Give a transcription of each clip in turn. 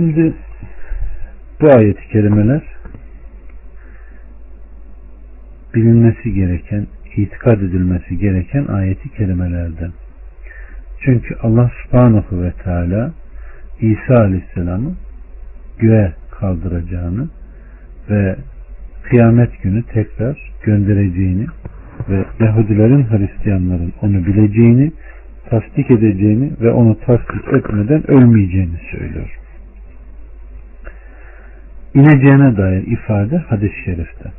Şimdi bu ayet-i kerimeler bilinmesi gereken, itikad edilmesi gereken ayeti kerimelerden. Çünkü Allah subhanahu ve teala İsa aleyhisselamı göğe kaldıracağını ve kıyamet günü tekrar göndereceğini ve Yahudilerin Hristiyanların onu bileceğini, tasdik edeceğini ve onu tasdik etmeden ölmeyeceğini söylüyor. İneceğine dair ifade hadis-i şerifte.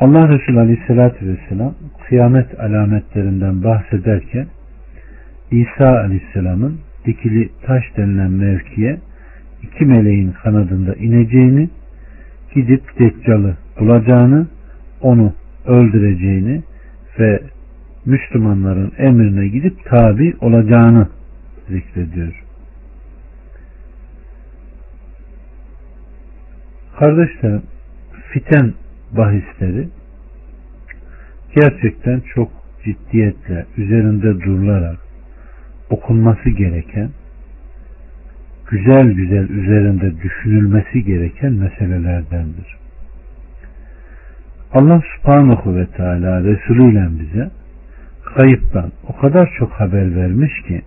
Allah Resulü Aleyhisselatü Vesselam kıyamet alametlerinden bahsederken İsa Aleyhisselam'ın dikili taş denilen mevkiye iki meleğin kanadında ineceğini, gidip Deccal'ı bulacağını, onu öldüreceğini ve Müslümanların emrine gidip tabi olacağını zikrediyor. Kardeşlerim, fiten bahisleri gerçekten çok ciddiyetle üzerinde durularak okunması gereken güzel güzel üzerinde düşünülmesi gereken meselelerdendir. Allah subhanahu ve teala Resulü ile bize kayıptan o kadar çok haber vermiş ki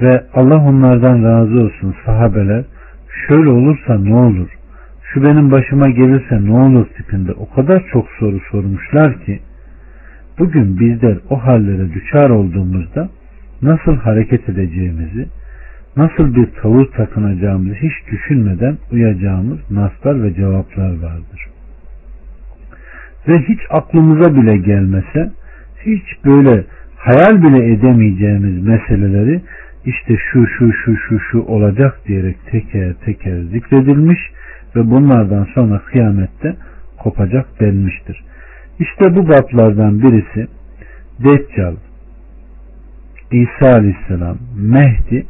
ve Allah onlardan razı olsun sahabeler şöyle olursa ne olur şu benim başıma gelirse ne olur tipinde o kadar çok soru sormuşlar ki bugün bizler o hallere düşar olduğumuzda nasıl hareket edeceğimizi nasıl bir tavır takınacağımızı hiç düşünmeden uyacağımız naslar ve cevaplar vardır. Ve hiç aklımıza bile gelmese hiç böyle hayal bile edemeyeceğimiz meseleleri işte şu şu şu şu şu olacak diyerek teker teker zikredilmiş ve bunlardan sonra kıyamette kopacak denmiştir. İşte bu bablardan birisi Deccal, İsa Aleyhisselam, Mehdi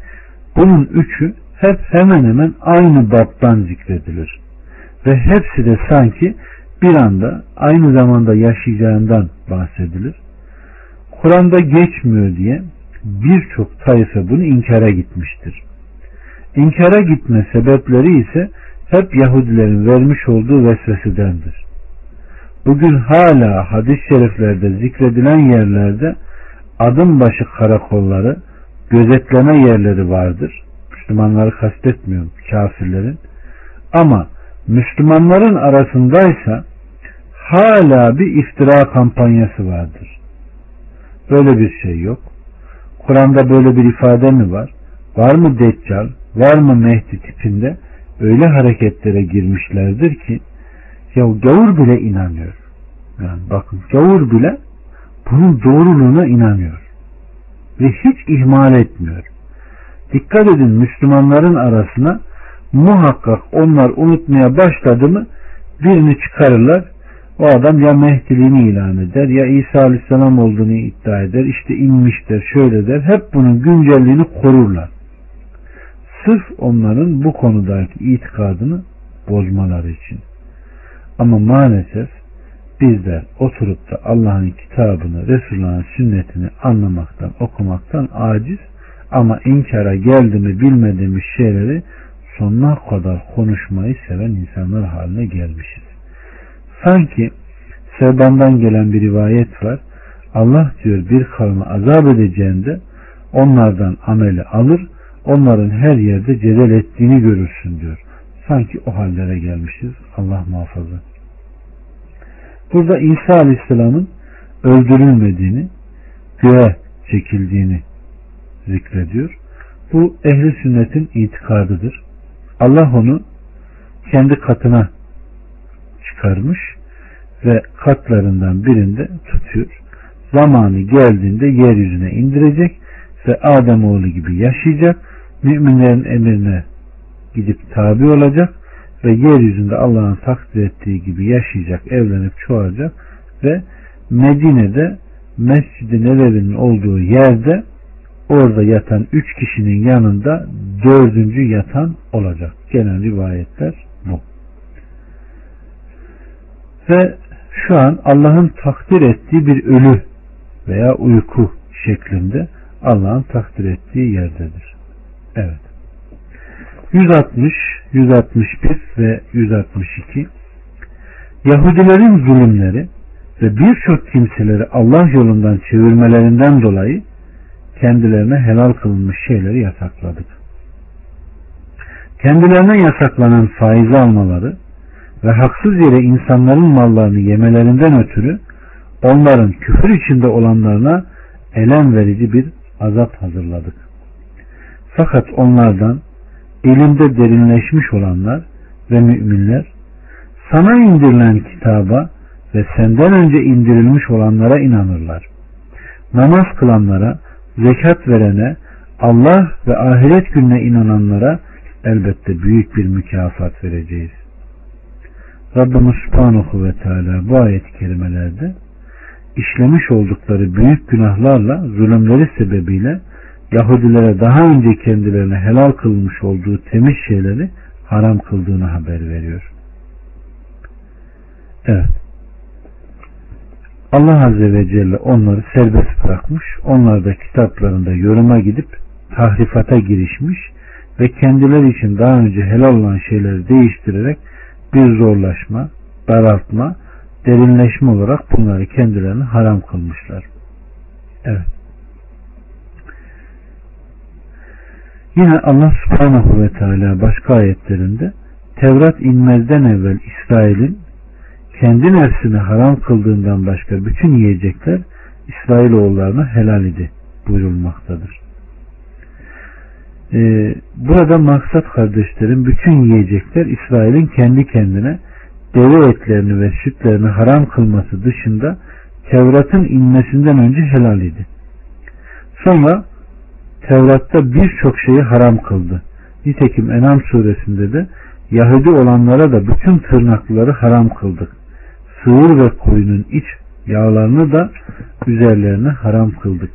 bunun üçü hep hemen hemen aynı baptan zikredilir. Ve hepsi de sanki bir anda aynı zamanda yaşayacağından bahsedilir. Kur'an'da geçmiyor diye birçok tayfe bunu inkara gitmiştir. İnkara gitme sebepleri ise hep Yahudilerin vermiş olduğu vesvesedendir. Bugün hala hadis-i şeriflerde zikredilen yerlerde adım başı karakolları, gözetleme yerleri vardır. Müslümanları kastetmiyorum, kafirlerin. Ama Müslümanların arasındaysa hala bir iftira kampanyası vardır. Böyle bir şey yok. Kur'an'da böyle bir ifade mi var? Var mı Deccal? Var mı Mehdi tipinde? Öyle hareketlere girmişlerdir ki ya gavur bile inanıyor. Yani bakın gavur bile bunun doğruluğuna inanıyor. Ve hiç ihmal etmiyor. Dikkat edin Müslümanların arasına muhakkak onlar unutmaya başladı mı birini çıkarırlar. O adam ya Mehdiliğini ilan eder ya İsa Aleyhisselam olduğunu iddia eder. İşte inmiştir şöyle der. Hep bunun güncelliğini korurlar. Sırf onların bu konudaki itikadını bozmaları için. Ama maalesef bizler oturup da Allah'ın kitabını, Resulullah'ın sünnetini anlamaktan, okumaktan aciz ama inkara geldi mi bilmediğimiz şeyleri sonuna kadar konuşmayı seven insanlar haline gelmişiz. Sanki Sevban'dan gelen bir rivayet var. Allah diyor bir kavmi azap edeceğinde onlardan ameli alır, onların her yerde cedel ettiğini görürsün diyor. Sanki o hallere gelmişiz. Allah muhafaza. Burada İsa Aleyhisselam'ın öldürülmediğini, göğe çekildiğini zikrediyor. Bu ehli sünnetin itikadıdır. Allah onu kendi katına çıkarmış ve katlarından birinde tutuyor. Zamanı geldiğinde yeryüzüne indirecek ve Adem oğlu gibi yaşayacak. Müminlerin emrine gidip tabi olacak ve yeryüzünde Allah'ın takdir ettiği gibi yaşayacak, evlenip çoğalacak ve Medine'de Mescid-i Nebevi'nin olduğu yerde orada yatan üç kişinin yanında dördüncü yatan olacak. Gelen rivayetler bu. Ve şu an Allah'ın takdir ettiği bir ölü veya uyku şeklinde Allah'ın takdir ettiği yerdedir. Evet. 160, 161 ve 162 Yahudilerin zulümleri ve birçok kimseleri Allah yolundan çevirmelerinden dolayı kendilerine helal kılınmış şeyleri yasakladık. Kendilerine yasaklanan faizi almaları ve haksız yere insanların mallarını yemelerinden ötürü onların küfür içinde olanlarına elem verici bir azap hazırladık. Fakat onlardan ilimde derinleşmiş olanlar ve müminler sana indirilen kitaba ve senden önce indirilmiş olanlara inanırlar. Namaz kılanlara, zekat verene, Allah ve ahiret gününe inananlara elbette büyük bir mükafat vereceğiz. Rabbimiz Subhanahu ve Teala bu ayet-i kerimelerde işlemiş oldukları büyük günahlarla zulümleri sebebiyle Yahudilere daha önce kendilerine helal kılmış olduğu temiz şeyleri haram kıldığını haber veriyor. Evet. Allah Azze ve Celle onları serbest bırakmış. Onlar da kitaplarında yoruma gidip tahrifata girişmiş ve kendileri için daha önce helal olan şeyleri değiştirerek bir zorlaşma, daraltma, derinleşme olarak bunları kendilerine haram kılmışlar. Evet. Yine Allah subhanahu ve teala başka ayetlerinde Tevrat inmezden evvel İsrail'in kendi nefsini haram kıldığından başka bütün yiyecekler İsrailoğullarına helal idi buyurulmaktadır. Ee, burada maksat kardeşlerim bütün yiyecekler İsrail'in kendi kendine deve etlerini ve sütlerini haram kılması dışında Tevrat'ın inmesinden önce helal idi. Sonra Tevrat'ta birçok şeyi haram kıldı. Nitekim Enam suresinde de Yahudi olanlara da bütün tırnakları haram kıldık. Sığır ve koyunun iç yağlarını da üzerlerine haram kıldık.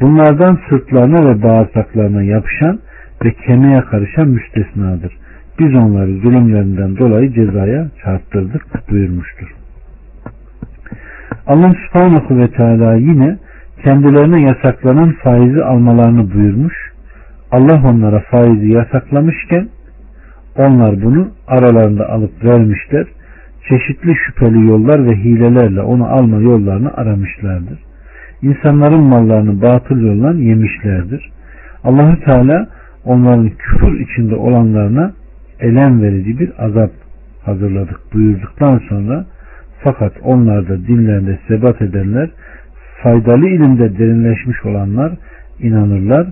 Bunlardan sırtlarına ve bağırsaklarına yapışan ve kemiğe karışan müstesnadır. Biz onları zulümlerinden dolayı cezaya çarptırdık buyurmuştur. Allah subhanahu ve teala yine kendilerine yasaklanan faizi almalarını buyurmuş. Allah onlara faizi yasaklamışken onlar bunu aralarında alıp vermişler. Çeşitli şüpheli yollar ve hilelerle onu alma yollarını aramışlardır. İnsanların mallarını batıl yoldan yemişlerdir. Allahü Teala onların küfür içinde olanlarına elem verici bir azap hazırladık buyurduktan sonra fakat onlar da dinlerinde sebat edenler faydalı ilimde derinleşmiş olanlar inanırlar.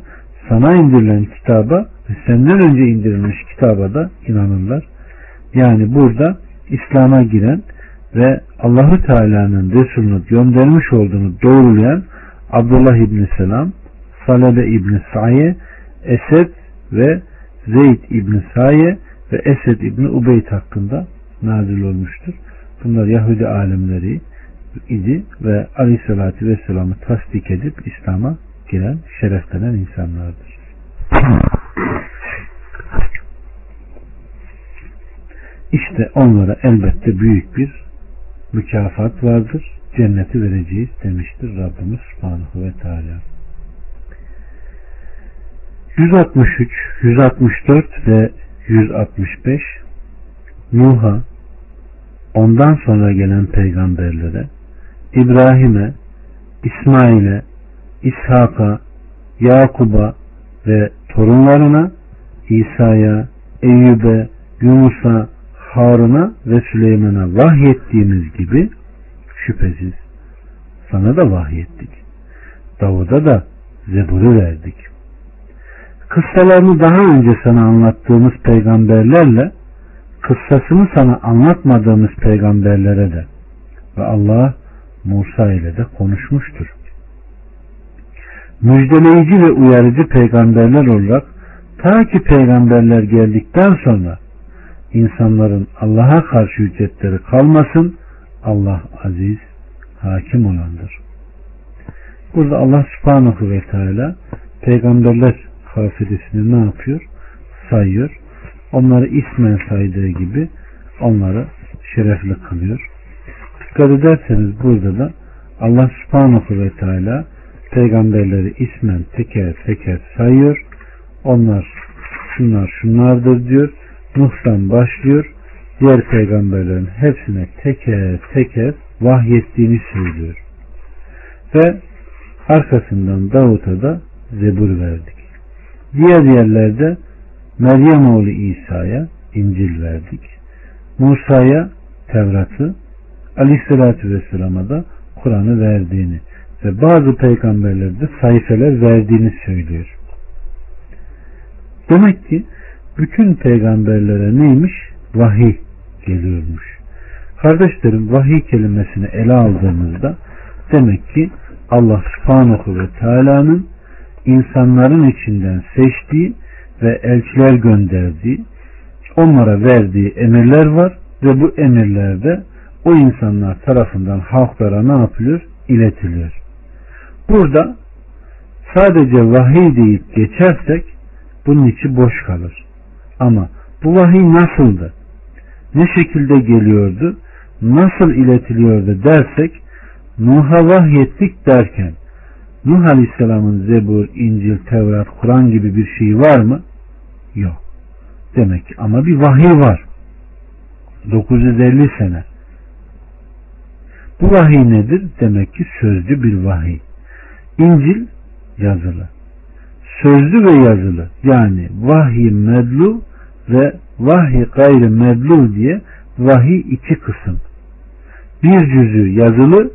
Sana indirilen kitaba ve senden önce indirilmiş kitaba da inanırlar. Yani burada İslam'a giren ve Allahü Teala'nın Resulünü göndermiş olduğunu doğrulayan Abdullah İbni Selam, Salebe İbni Saye, Esed ve Zeyd İbni Saye ve Esed İbni Ubeyd hakkında nazil olmuştur. Bunlar Yahudi alimleri, idi ve Aleyhisselatü Vesselam'ı tasdik edip İslam'a giren, şereflenen insanlardır. İşte onlara elbette büyük bir mükafat vardır. Cenneti vereceğiz demiştir Rabbimiz Subhanahu ve Teala. 163, 164 ve 165 Nuh'a ondan sonra gelen peygamberlere İbrahim'e, İsmail'e, İshak'a, Yakub'a ve torunlarına, İsa'ya, Eyyub'e, Yunus'a, Harun'a ve Süleyman'a vahyettiğimiz gibi şüphesiz sana da vahyettik. Davud'a da Zebur'u verdik. Kıssalarını daha önce sana anlattığımız peygamberlerle kıssasını sana anlatmadığımız peygamberlere de ve Allah Musa ile de konuşmuştur. Müjdeleyici ve uyarıcı peygamberler olarak ta ki peygamberler geldikten sonra insanların Allah'a karşı hüccetleri kalmasın Allah aziz hakim olandır. Burada Allah subhanahu ve teala peygamberler kafidesini ne yapıyor? Sayıyor. Onları ismen saydığı gibi onları şerefli kılıyor. Dikkat ederseniz burada da Allah subhanahu ve teala peygamberleri ismen teker teker sayıyor. Onlar şunlar şunlardır diyor. Nuh'tan başlıyor. Diğer peygamberlerin hepsine teker teker vahyettiğini söylüyor. Ve arkasından Davut'a da zebur verdik. Diğer yerlerde Meryem oğlu İsa'ya İncil verdik. Musa'ya Tevrat'ı, Aleyhisselatü Vesselam'a da Kur'an'ı verdiğini ve bazı peygamberlerde sayfeler verdiğini söylüyor. Demek ki bütün peygamberlere neymiş? Vahiy geliyormuş. Kardeşlerim vahiy kelimesini ele aldığımızda demek ki Allah subhanahu ve teala'nın insanların içinden seçtiği ve elçiler gönderdiği onlara verdiği emirler var ve bu emirlerde o insanlar tarafından halklara ne yapılıyor? İletiliyor. Burada sadece vahiy deyip geçersek bunun içi boş kalır. Ama bu vahiy nasıldı? Ne şekilde geliyordu? Nasıl iletiliyordu dersek Nuh'a vahyettik derken Nuh Aleyhisselam'ın Zebur, İncil, Tevrat, Kur'an gibi bir şey var mı? Yok. Demek ki ama bir vahiy var. 950 sene. Bu vahiy nedir? Demek ki sözlü bir vahiy. İncil yazılı. Sözlü ve yazılı. Yani vahiy medlu ve vahiy gayrı medlu diye vahiy iki kısım. Bir cüzü yazılı,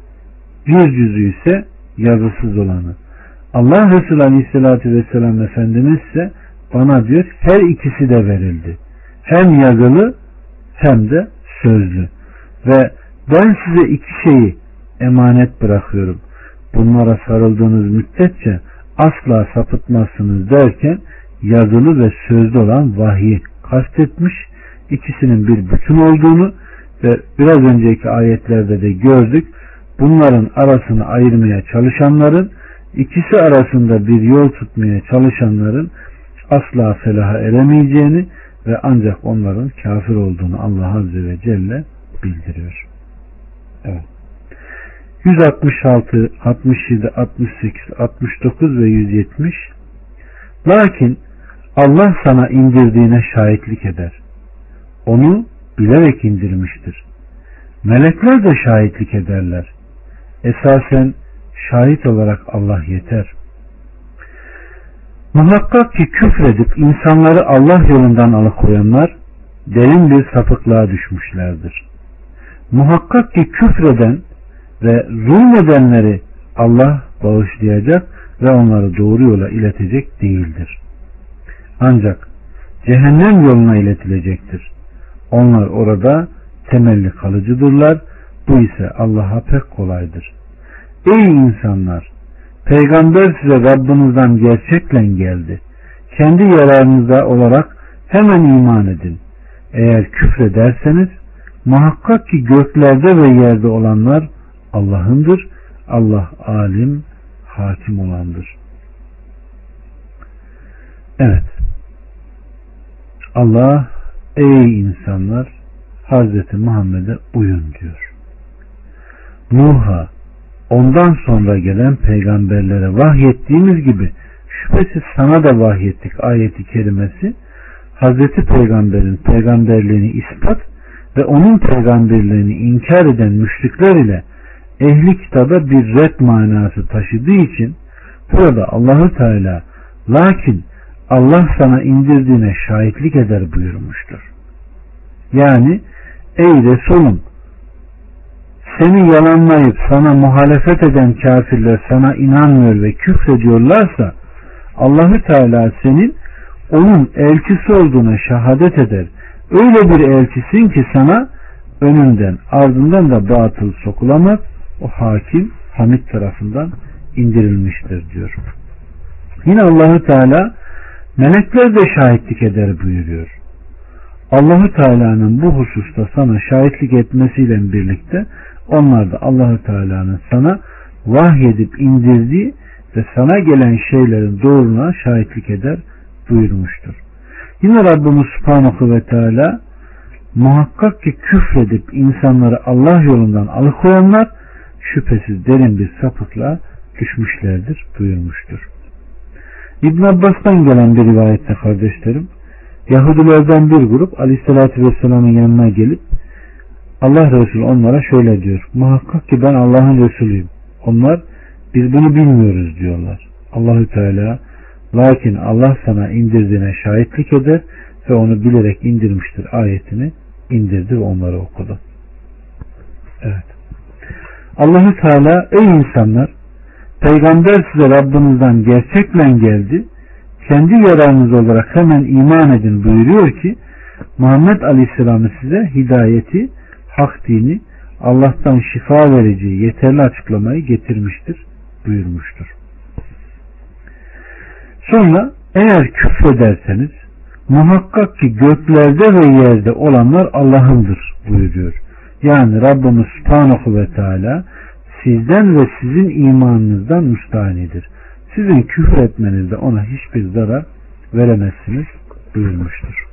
bir cüzü ise yazısız olanı. Allah Resulü Aleyhisselatü Vesselam Efendimiz ise bana diyor her ikisi de verildi. Hem yazılı hem de sözlü. Ve ben size iki şeyi emanet bırakıyorum. Bunlara sarıldığınız müddetçe asla sapıtmazsınız derken yazılı ve sözlü olan vahyi kastetmiş. İkisinin bir bütün olduğunu ve biraz önceki ayetlerde de gördük. Bunların arasını ayırmaya çalışanların ikisi arasında bir yol tutmaya çalışanların asla felaha eremeyeceğini ve ancak onların kafir olduğunu Allah Azze ve Celle bildiriyor. Evet. 166, 67, 68, 69 ve 170 Lakin Allah sana indirdiğine şahitlik eder. Onu bilerek indirmiştir. Melekler de şahitlik ederler. Esasen şahit olarak Allah yeter. Muhakkak ki küfredip insanları Allah yolundan alıkoyanlar derin bir sapıklığa düşmüşlerdir. Muhakkak ki küfreden ve zulmedenleri Allah bağışlayacak ve onları doğru yola iletecek değildir. Ancak cehennem yoluna iletilecektir. Onlar orada temelli kalıcıdırlar. Bu ise Allah'a pek kolaydır. Ey insanlar! Peygamber size Rabbinizden gerçekle geldi. Kendi yararınıza olarak hemen iman edin. Eğer küfrederseniz muhakkak ki göklerde ve yerde olanlar Allah'ındır. Allah alim, hakim olandır. Evet. Allah ey insanlar Hazreti Muhammed'e uyun diyor. Nuh'a ondan sonra gelen peygamberlere vahyettiğimiz gibi şüphesiz sana da vahyettik ayeti kerimesi Hazreti Peygamber'in peygamberliğini ispat ve onun peygamberliğini inkar eden müşrikler ile ehli kitaba bir red manası taşıdığı için burada Allahu Teala lakin Allah sana indirdiğine şahitlik eder buyurmuştur. Yani ey Resulüm seni yalanlayıp sana muhalefet eden kafirler sana inanmıyor ve küfrediyorlarsa Allahü Teala senin onun elçisi olduğuna şehadet eder. Öyle bir elçisin ki sana önünden ardından da batıl sokulamaz. O hakim Hamid tarafından indirilmiştir diyor. Yine Allahü Teala melekler de şahitlik eder buyuruyor. Allahü Teala'nın bu hususta sana şahitlik etmesiyle birlikte onlar da Allahü Teala'nın sana vahyedip indirdiği ve sana gelen şeylerin doğruluğuna şahitlik eder buyurmuştur. Yine Rabbimiz Subhanahu ve Teala muhakkak ki küfredip insanları Allah yolundan alıkoyanlar şüphesiz derin bir sapıkla düşmüşlerdir buyurmuştur. İbn Abbas'tan gelen bir rivayette kardeşlerim Yahudilerden bir grup Aleyhisselatü Vesselam'ın yanına gelip Allah Resulü onlara şöyle diyor. Muhakkak ki ben Allah'ın Resulüyüm. Onlar biz bunu bilmiyoruz diyorlar. Allahü Teala lakin Allah sana indirdiğine şahitlik eder ve onu bilerek indirmiştir ayetini indirdi ve onları okudu. Evet. Allahü Teala ey insanlar peygamber size Rabbinizden gerçekle geldi kendi yararınız olarak hemen iman edin buyuruyor ki Muhammed Aleyhisselam'ı size hidayeti, hak dini, Allah'tan şifa vereceği yeterli açıklamayı getirmiştir buyurmuştur. Sonra eğer küfrederseniz muhakkak ki göklerde ve yerde olanlar Allah'ındır buyuruyor. Yani Rabbimiz Subhanahu ve Teala sizden ve sizin imanınızdan müstahanidir. Sizin küfür etmenizde ona hiçbir zarar veremezsiniz buyurmuştur.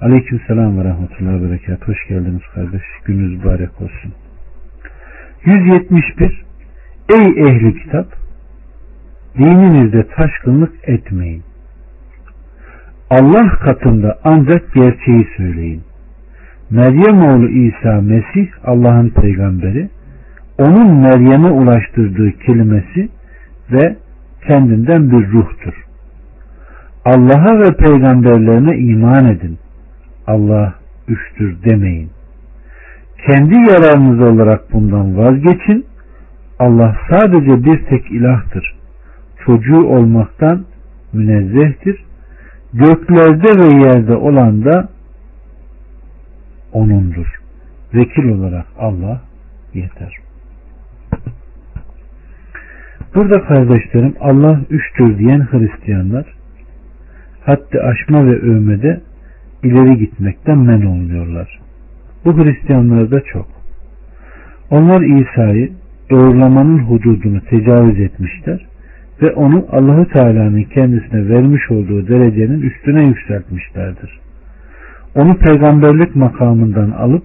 Aleyküm selam ve rahmetullahi ve berekat. Hoş geldiniz kardeş. Gününüz mübarek olsun. 171 Ey ehli kitap dininizde taşkınlık etmeyin. Allah katında ancak gerçeği söyleyin. Meryem oğlu İsa Mesih Allah'ın peygamberi onun Meryem'e ulaştırdığı kelimesi ve kendinden bir ruhtur. Allah'a ve peygamberlerine iman edin. Allah üçtür demeyin. Kendi yararınız olarak bundan vazgeçin. Allah sadece bir tek ilahtır. Çocuğu olmaktan münezzehtir. Göklerde ve yerde olan da O'nundur. Vekil olarak Allah yeter. Burada kardeşlerim Allah üçtür diyen Hristiyanlar haddi aşma ve övmede ileri gitmekten men oluyorlar. Bu Hristiyanlarda çok. Onlar İsa'yı doğrulamanın hududunu tecavüz etmişler ve onu Allahu Teala'nın kendisine vermiş olduğu derecenin üstüne yükseltmişlerdir. Onu peygamberlik makamından alıp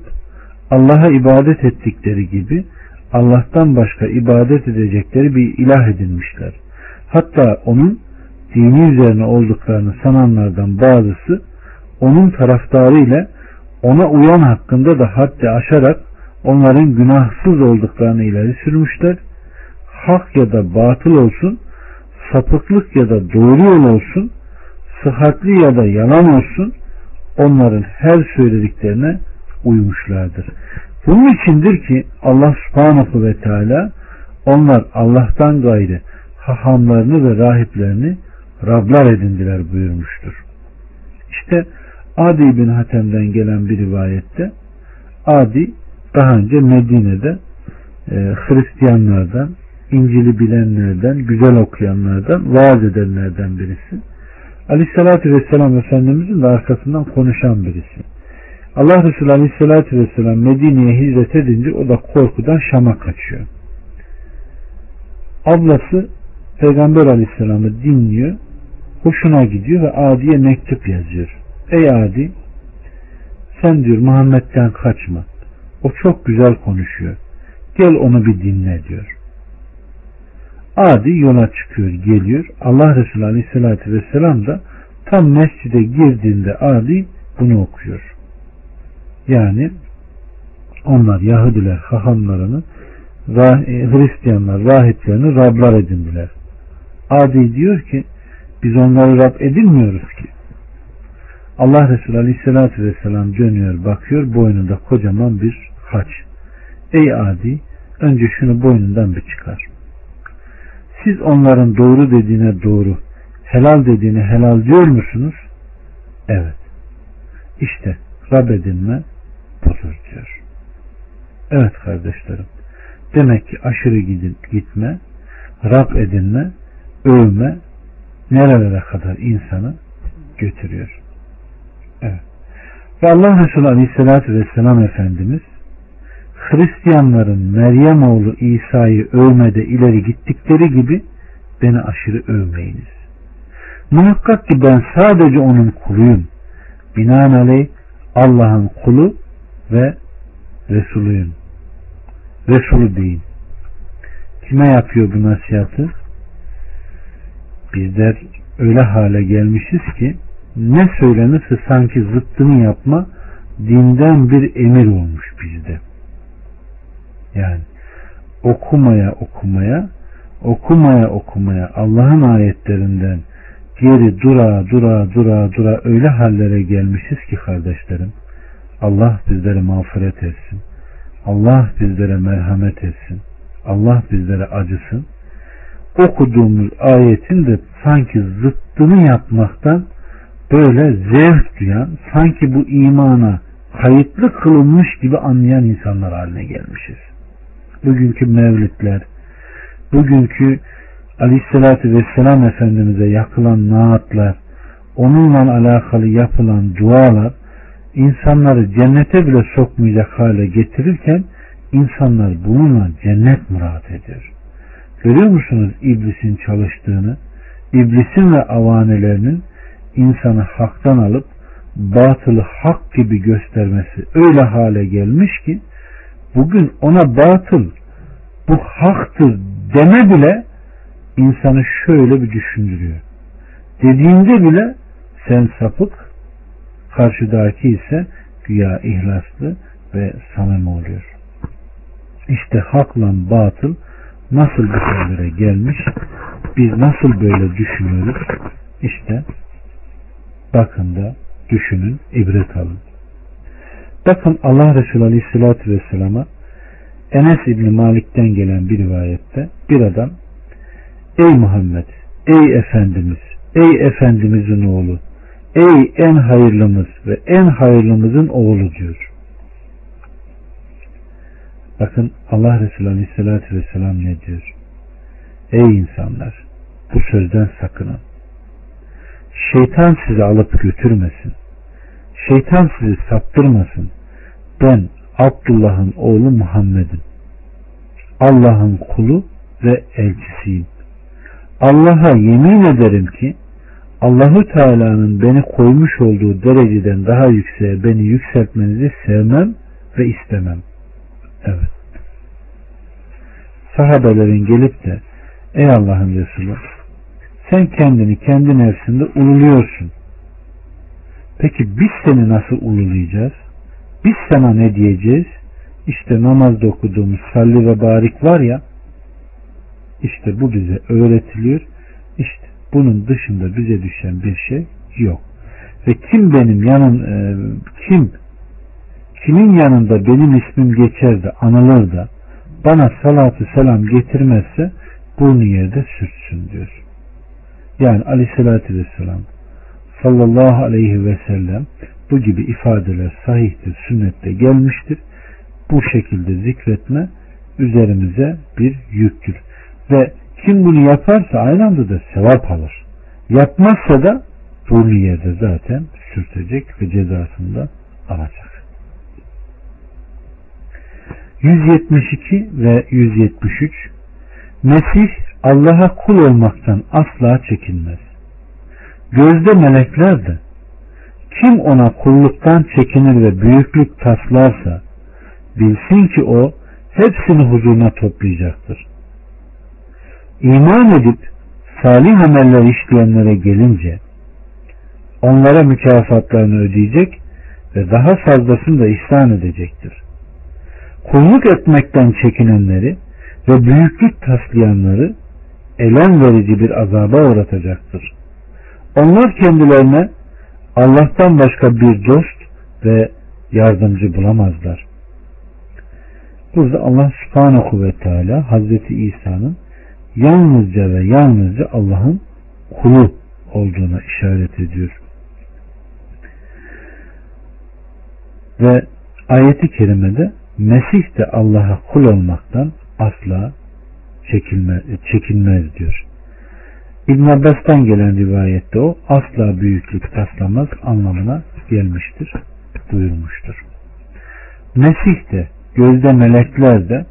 Allah'a ibadet ettikleri gibi Allah'tan başka ibadet edecekleri bir ilah edinmişler. Hatta onun dini üzerine olduklarını sananlardan bazısı onun taraftarı ile ona uyan hakkında da haddi aşarak onların günahsız olduklarını ileri sürmüşler. Hak ya da batıl olsun, sapıklık ya da doğru yol olsun, sıhhatli ya da yalan olsun, onların her söylediklerine uymuşlardır. Bunun içindir ki Allah subhanahu ve teala onlar Allah'tan gayrı hahamlarını ve rahiplerini Rablar edindiler buyurmuştur. İşte Adi bin Hatem'den gelen bir rivayette Adi daha önce Medine'de e, Hristiyanlardan, İncil'i bilenlerden, güzel okuyanlardan, vaaz edenlerden birisi. Aleyhissalatü Vesselam Efendimizin de arkasından konuşan birisi. Allah Resulü Aleyhisselatü Vesselam Medine'ye hicret edince o da korkudan Şam'a kaçıyor. Ablası Peygamber Aleyhisselam'ı dinliyor, hoşuna gidiyor ve Adi'ye mektup yazıyor. Ey Adi, sen diyor Muhammed'den kaçma. O çok güzel konuşuyor. Gel onu bir dinle diyor. Adi yola çıkıyor, geliyor. Allah Resulü Aleyhisselatü Vesselam da tam mescide girdiğinde Adi bunu okuyor. Yani onlar Yahudiler hahamlarını e, Hristiyanlar rahiplerini Rablar edindiler. Adi diyor ki biz onları Rab edinmiyoruz ki. Allah Resulü Aleyhisselatü Vesselam dönüyor bakıyor boynunda kocaman bir haç. Ey Adi önce şunu boynundan bir çıkar. Siz onların doğru dediğine doğru, helal dediğine helal diyor musunuz? Evet. İşte Rab edinme budur diyor. Evet kardeşlerim. Demek ki aşırı gidin, gitme, Rab edinme, övme nerelere kadar insanı götürüyor. Evet. Ve Allah Resulü Aleyhisselatü Vesselam Efendimiz Hristiyanların Meryem oğlu İsa'yı övmede ileri gittikleri gibi beni aşırı övmeyiniz. Muhakkak ki ben sadece onun kuluyum. Binaenaleyh Allah'ın kulu ve Resulüyüm. Resulü deyin. Kime yapıyor bu nasihatı? Bizler öyle hale gelmişiz ki ne söylenirse sanki zıttını yapma dinden bir emir olmuş bizde. Yani okumaya okumaya okumaya okumaya Allah'ın ayetlerinden geri dura dura dura dura öyle hallere gelmişiz ki kardeşlerim Allah bizlere mağfiret etsin. Allah bizlere merhamet etsin. Allah bizlere acısın. Okuduğumuz ayetin de sanki zıttını yapmaktan böyle zevk duyan, sanki bu imana kayıtlı kılınmış gibi anlayan insanlar haline gelmişiz. Bugünkü mevlitler, bugünkü Aleyhisselatü Vesselam Efendimiz'e yakılan naatlar, onunla alakalı yapılan dualar, insanları cennete bile sokmayacak hale getirirken insanlar bununla cennet murat ediyor. Görüyor musunuz iblisin çalıştığını? İblisin ve avanelerinin insanı haktan alıp batılı hak gibi göstermesi öyle hale gelmiş ki bugün ona batıl bu haktır deme bile insanı şöyle bir düşündürüyor. Dediğinde bile sen sapık karşıdaki ise güya ihlaslı ve samimi oluyor. İşte hakla batıl nasıl bir şeylere gelmiş biz nasıl böyle düşünüyoruz işte bakın da düşünün ibret alın. Bakın Allah Resulü Aleyhisselatü Vesselam'a Enes İbni Malik'ten gelen bir rivayette bir adam Ey Muhammed, ey Efendimiz, ey Efendimizin oğlu, ey en hayırlımız ve en hayırlımızın oğlu diyor. Bakın Allah Resulü Aleyhisselatü Vesselam ne diyor? Ey insanlar bu sözden sakının. Şeytan sizi alıp götürmesin. Şeytan sizi saptırmasın. Ben Abdullah'ın oğlu Muhammed'im. Allah'ın kulu ve elçisiyim. Allah'a yemin ederim ki Allahu Teala'nın beni koymuş olduğu dereceden daha yükseğe beni yükseltmenizi sevmem ve istemem. Evet. Sahabelerin gelip de ey Allah'ın Resulü sen kendini kendi nefsinde ululuyorsun. Peki biz seni nasıl ululayacağız? Biz sana ne diyeceğiz? İşte namazda okuduğumuz salli ve barik var ya işte bu bize öğretiliyor. İşte bunun dışında bize düşen bir şey yok. Ve kim benim yanım e, kim kimin yanında benim ismim geçer de anılır da bana salatı selam getirmezse burnu yerde sürtsün diyor. Yani aleyhissalatü vesselam sallallahu aleyhi ve sellem bu gibi ifadeler sahihtir, sünnette gelmiştir. Bu şekilde zikretme üzerimize bir yüktür. Ve kim bunu yaparsa aynı anda da sevap alır. Yapmazsa da burnu yerde zaten sürtecek ve cezasını da alacak. 172 ve 173 Mesih Allah'a kul olmaktan asla çekinmez. Gözde melekler de kim ona kulluktan çekinir ve büyüklük taslarsa bilsin ki o hepsini huzuruna toplayacaktır. İman edip salih ameller işleyenlere gelince onlara mükafatlarını ödeyecek ve daha fazlasını da ihsan edecektir. Kulluk etmekten çekinenleri ve büyüklük taslayanları elem verici bir azaba uğratacaktır. Onlar kendilerine Allah'tan başka bir dost ve yardımcı bulamazlar. Burada Allah subhanahu ve teala Hazreti İsa'nın yalnızca ve yalnızca Allah'ın kulu olduğuna işaret ediyor. Ve ayeti kerimede Mesih de Allah'a kul olmaktan asla çekilme, çekinmez diyor. İbn Abbas'tan gelen rivayette o asla büyüklük taslamaz anlamına gelmiştir, buyurmuştur. Mesih de gözde melekler de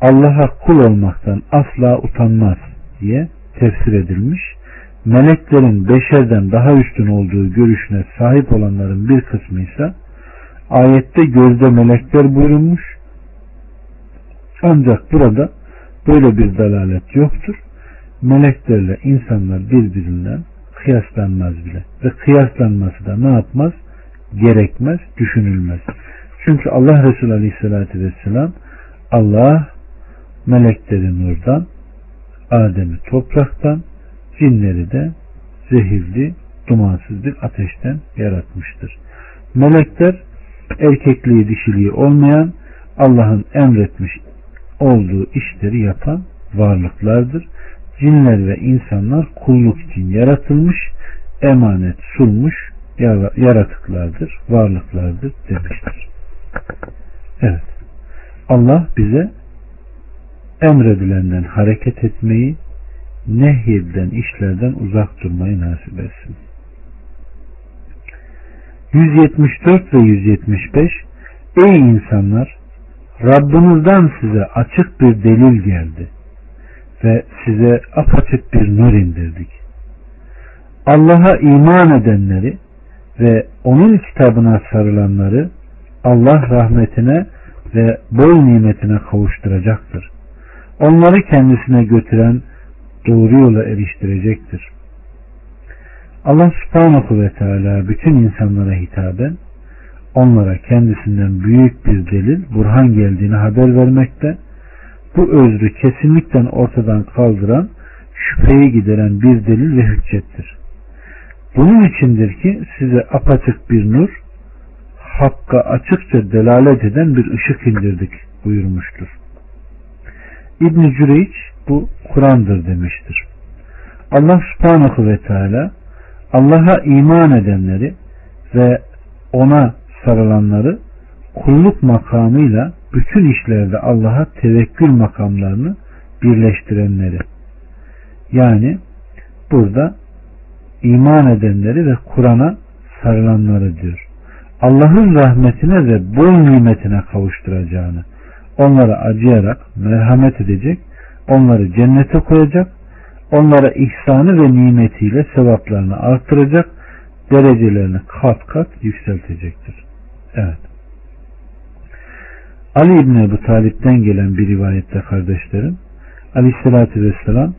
Allah'a kul olmaktan asla utanmaz diye tefsir edilmiş. Meleklerin beşerden daha üstün olduğu görüşüne sahip olanların bir kısmı ise ayette gözde melekler buyurulmuş. Ancak burada böyle bir dalalet yoktur. Meleklerle insanlar birbirinden kıyaslanmaz bile. Ve kıyaslanması da ne yapmaz? Gerekmez, düşünülmez. Çünkü Allah Resulü Aleyhisselatü Vesselam Allah melekleri nurdan, Adem'i topraktan, cinleri de zehirli, dumansız bir ateşten yaratmıştır. Melekler erkekliği dişiliği olmayan Allah'ın emretmiş olduğu işleri yapan varlıklardır. Cinler ve insanlar kulluk için yaratılmış, emanet sulmuş yaratıklardır, varlıklardır demiştir. Evet. Allah bize emredilenden hareket etmeyi, nehyedilen işlerden uzak durmayı nasip etsin. 174 ve 175 Ey insanlar! Rabbinizden size açık bir delil geldi ve size apaçık bir nur indirdik. Allah'a iman edenleri ve onun kitabına sarılanları Allah rahmetine ve bol nimetine kavuşturacaktır. Onları kendisine götüren doğru yola eriştirecektir. Allah subhanahu ve teala bütün insanlara hitaben onlara kendisinden büyük bir delil, burhan geldiğini haber vermekte, bu özrü kesinlikle ortadan kaldıran, şüpheyi gideren bir delil ve hüccettir. Bunun içindir ki size apaçık bir nur, hakka açıkça delalet eden bir ışık indirdik buyurmuştur. İbn-i Cüreyç bu Kur'an'dır demiştir. Allah subhanahu ve teala Allah'a iman edenleri ve ona sarılanları kulluk makamıyla bütün işlerde Allah'a tevekkül makamlarını birleştirenleri yani burada iman edenleri ve Kur'an'a sarılanları diyor. Allah'ın rahmetine ve bol nimetine kavuşturacağını, onlara acıyarak merhamet edecek, onları cennete koyacak, onlara ihsanı ve nimetiyle sevaplarını artıracak, derecelerini kat kat yükseltecektir. Evet. Ali İbni Ebu Talip'ten gelen bir rivayette kardeşlerim, Aleyhisselatü Vesselam,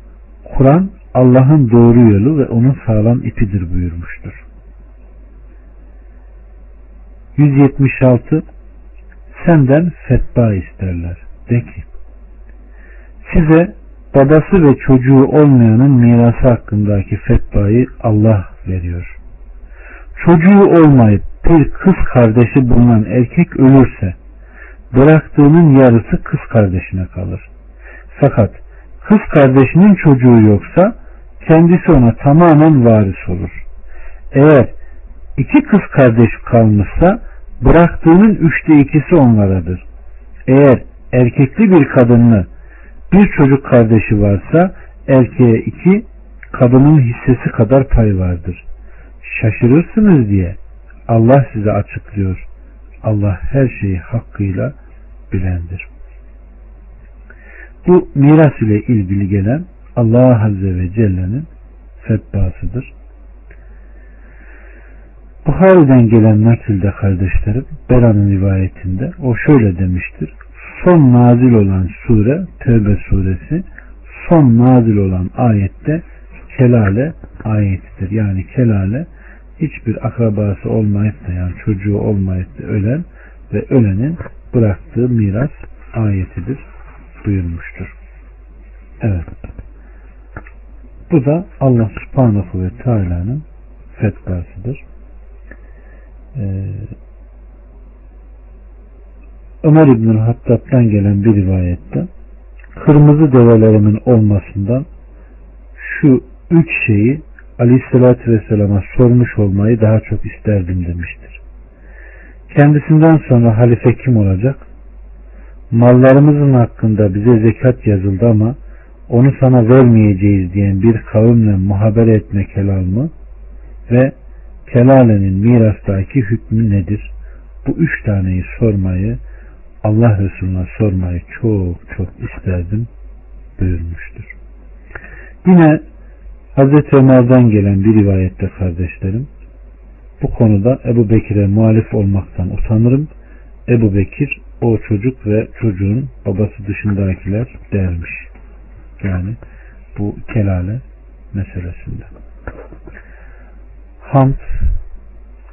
Kur'an Allah'ın doğru yolu ve onun sağlam ipidir buyurmuştur. 176 Senden fetva isterler. De ki size babası ve çocuğu olmayanın mirası hakkındaki fetvayı Allah veriyor. Çocuğu olmayıp bir kız kardeşi bulunan erkek ölürse bıraktığının yarısı kız kardeşine kalır. Fakat kız kardeşinin çocuğu yoksa kendisi ona tamamen varis olur. Eğer iki kız kardeş kalmışsa bıraktığının üçte ikisi onlaradır. Eğer erkekli bir kadınlı bir çocuk kardeşi varsa erkeğe iki, kadının hissesi kadar pay vardır. Şaşırırsınız diye Allah size açıklıyor. Allah her şeyi hakkıyla bilendir. Bu miras ile ilgili gelen Allah Azze ve Celle'nin fetvasıdır. Buhari'den gelen nakilde kardeşlerim Bera'nın rivayetinde o şöyle demiştir. Son nazil olan sure Tevbe suresi son nazil olan ayette kelale ayetidir. Yani kelale hiçbir akrabası olmayıp da yani çocuğu olmayıp da ölen ve ölenin bıraktığı miras ayetidir buyurmuştur. Evet. Bu da Allah subhanahu ve teala'nın fetvasıdır. Ee, Ömer İbnül Hattab'dan gelen bir rivayette kırmızı develerimin olmasından şu üç şeyi Aleyhisselatü Vesselam'a sormuş olmayı daha çok isterdim demiştir. Kendisinden sonra halife kim olacak? Mallarımızın hakkında bize zekat yazıldı ama onu sana vermeyeceğiz diyen bir kavimle muhaber etmek helal mı? Ve kelalenin mirastaki hükmü nedir? Bu üç taneyi sormayı Allah Resulüne sormayı çok çok isterdim buyurmuştur. Yine Hazreti Ömer'den gelen bir rivayette kardeşlerim bu konuda Ebu Bekir'e muhalif olmaktan utanırım. Ebu Bekir o çocuk ve çocuğun babası dışındakiler dermiş. Yani bu kelale meselesinde. Hamd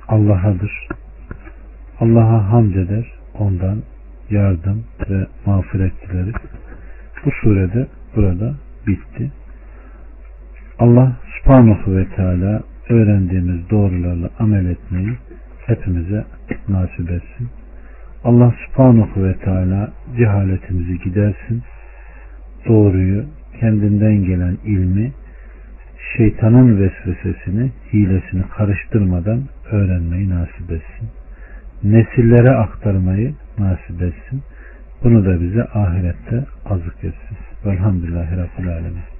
Allah'adır. Allah'a hamd eder, ondan yardım ve mağfiret dileriz. Bu surede burada bitti. Allah subhanahu ve teala öğrendiğimiz doğrularla amel etmeyi hepimize nasip etsin. Allah subhanahu ve teala cehaletimizi gidersin. Doğruyu, kendinden gelen ilmi, şeytanın vesvesesini, hilesini karıştırmadan öğrenmeyi nasip etsin. Nesillere aktarmayı nasip etsin. Bunu da bize ahirette azık etsin. Velhamdülillahi Rabbil Alemin.